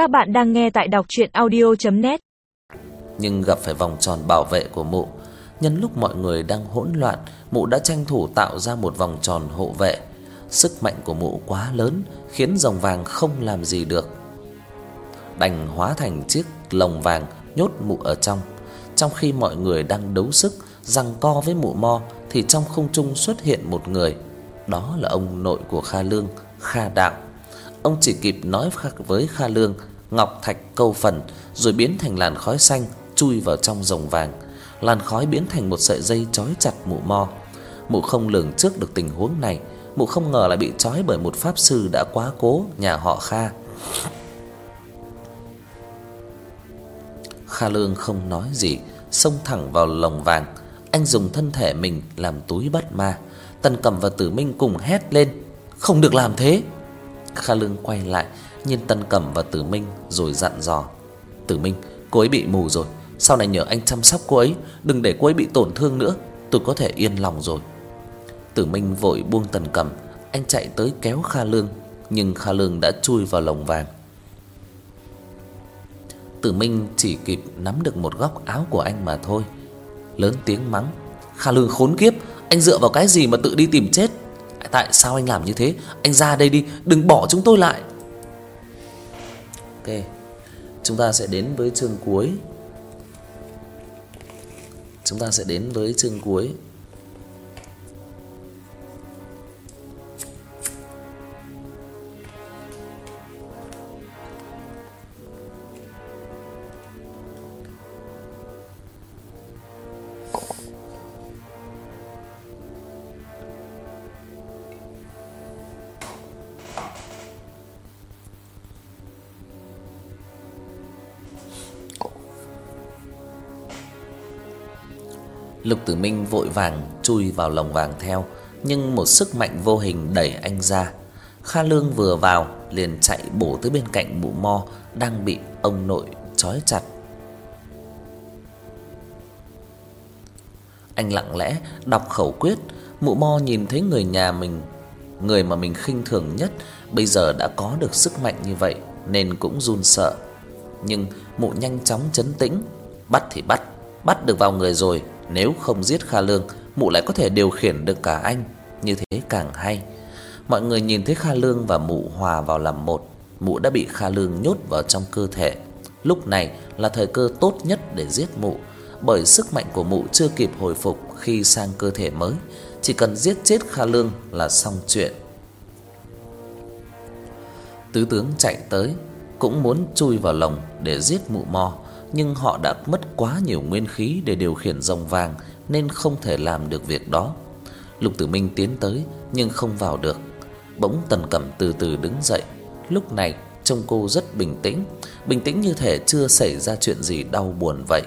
Các bạn đang nghe tại đọc audio net Nhưng gặp phải vòng tròn bảo vệ của mụ, nhân lúc mọi người đang hỗn loạn, mụ đã tranh thủ tạo ra một vòng tròn hộ vệ. Sức mạnh của mụ quá lớn, khiến rồng vàng không làm gì được. Đành hóa thành chiếc lồng vàng nhốt mụ ở trong. Trong khi mọi người đang đấu sức giằng co với mụ mo thì trong không trung xuất hiện một người, đó là ông nội của Kha Lương, Kha Đạo. Ông chỉ kịp nói với Kha Lương, ngọc thạch câu phần rồi biến thành làn khói xanh chui vào trong rồng vàng. Làn khói biến thành một sợi dây trói chặt mụ mo. Mụ không lường trước được tình huống này, mụ không ngờ lại bị trói bởi một pháp sư đã quá cố nhà họ Kha. Kha Lương không nói gì, xông thẳng vào lồng vàng. Anh dùng thân thể mình làm túi bắt ma. Tần Cẩm và Tử Minh cùng hét lên, "Không được làm thế!" Kha Lương quay lại, nhìn Tần Cẩm và Tử Minh rồi dặn dò, "Tử Minh, cô ấy bị mù rồi, sau này nhờ anh chăm sóc cô ấy, đừng để cô ấy bị tổn thương nữa, tôi có thể yên lòng rồi." Tử Minh vội buông Tần Cẩm, anh chạy tới kéo Kha Lương, nhưng Kha Lương đã chui vào lồng vàng. Tử Minh chỉ kịp nắm được một góc áo của anh mà thôi. Lớn tiếng mắng, "Kha Lương khốn kiếp, anh dựa vào cái gì mà tự đi tìm chết? Tại sao anh làm như thế? Anh ra đây đi, đừng bỏ chúng tôi lại." Ok. Chúng ta sẽ đến với chương cuối. Chúng ta sẽ đến với chương cuối. Lục Tử Minh vội vàng chui vào lồng vàng theo, nhưng một sức mạnh vô hình đẩy anh ra. Kha Lương vừa vào liền chạy bổ tới bên cạnh mụ mo đang bị ông nội trói chặt. Anh lặng lẽ đọc khẩu quyết, mụ mo nhìn thấy người nhà mình, người mà mình khinh thường nhất bây giờ đã có được sức mạnh như vậy nên cũng run sợ. Nhưng mụ nhanh chóng trấn tĩnh, bắt thì bắt, bắt được vào người rồi, nếu không giết Kha Lương, mụ lại có thể điều khiển được cả anh, như thế càng hay. Mọi người nhìn thấy Kha Lương và mụ hòa vào làm một, mụ đã bị Kha Lương nhốt vào trong cơ thể. Lúc này là thời cơ tốt nhất để giết mụ, bởi sức mạnh của mụ chưa kịp hồi phục khi sang cơ thể mới, chỉ cần giết chết Kha Lương là xong chuyện. Tứ tướng chạy tới, cũng muốn chui vào lồng để giết mụ mo nhưng họ đã mất quá nhiều nguyên khí để điều khiển rồng vàng nên không thể làm được việc đó. Lục Tử Minh tiến tới nhưng không vào được. Bỗng Tần Cẩm từ từ đứng dậy, lúc này trông cô rất bình tĩnh, bình tĩnh như thể chưa xảy ra chuyện gì đau buồn vậy.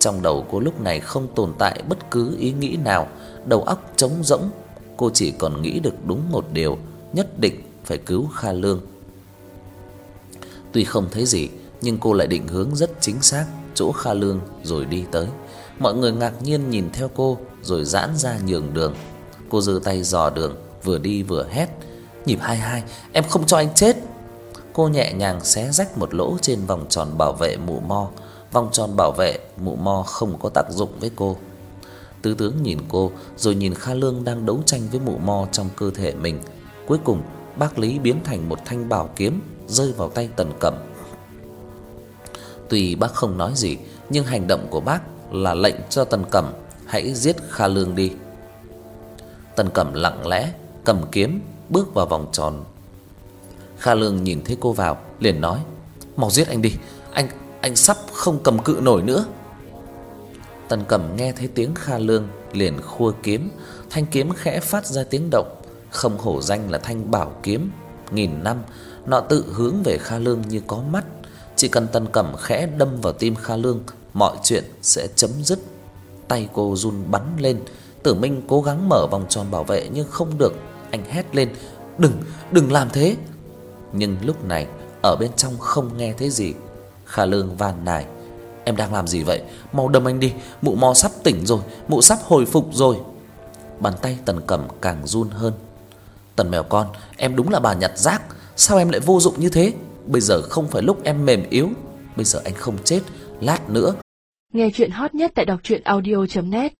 Trong đầu cô lúc này không tồn tại bất cứ ý nghĩ nào, đầu óc trống rỗng, cô chỉ còn nghĩ được đúng một điều, nhất định phải cứu Kha Lương. Tuy không thấy gì, nhưng cô lại định hướng rất chính xác chỗ Kha Lương rồi đi tới. Mọi người ngạc nhiên nhìn theo cô rồi giãn ra nhường đường. Cô giơ tay dò đường, vừa đi vừa hét, "Nhịp 22, em không cho anh chết." Cô nhẹ nhàng xé rách một lỗ trên vòng tròn bảo vệ mụ mo. Vòng tròn bảo vệ mụ mo không có tác dụng với cô. Tứ tướng nhìn cô rồi nhìn Kha Lương đang đấu tranh với mụ mo trong cơ thể mình. Cuối cùng, bác Lý biến thành một thanh bảo kiếm rơi vào tay Tần Cẩm. Tuy bác không nói gì, nhưng hành động của bác là lệnh cho Tần Cẩm hãy giết Kha Lương đi. Tần Cẩm lặng lẽ cầm kiếm bước vào vòng tròn. Kha Lương nhìn thấy cô vào, liền nói: "Mau giết anh đi, anh anh sắp không cầm cự nổi nữa." Tần Cẩm nghe thấy tiếng Kha Lương, liền khua kiếm, thanh kiếm khẽ phát ra tiếng động, không hổ danh là thanh bảo kiếm nghìn năm, nó tự hướng về Kha Lương như có mắt chỉ cần Tần Cẩm khẽ đâm vào tim Kha Lương, mọi chuyện sẽ chấm dứt. Tay cô run bắn lên, Tử Minh cố gắng mở vòng tròn bảo vệ nhưng không được, anh hét lên, "Đừng, đừng làm thế." Nhưng lúc này, ở bên trong không nghe thấy gì. Kha Lương van nài, "Em đang làm gì vậy? Mau đâm anh đi, mụ mò sắp tỉnh rồi, mụ sắp hồi phục rồi." Bàn tay Tần Cẩm càng run hơn. "Tần mèo con, em đúng là bà nhặt rác, sao em lại vô dụng như thế?" Bây giờ không phải lúc em mềm yếu. Bây giờ anh không chết, Lát nữa. Nghe chuyện hot nhất tại đọc truyện audio.net